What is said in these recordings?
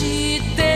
して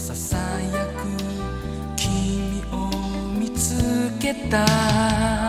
ささやく君を見つけた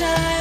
sunshine.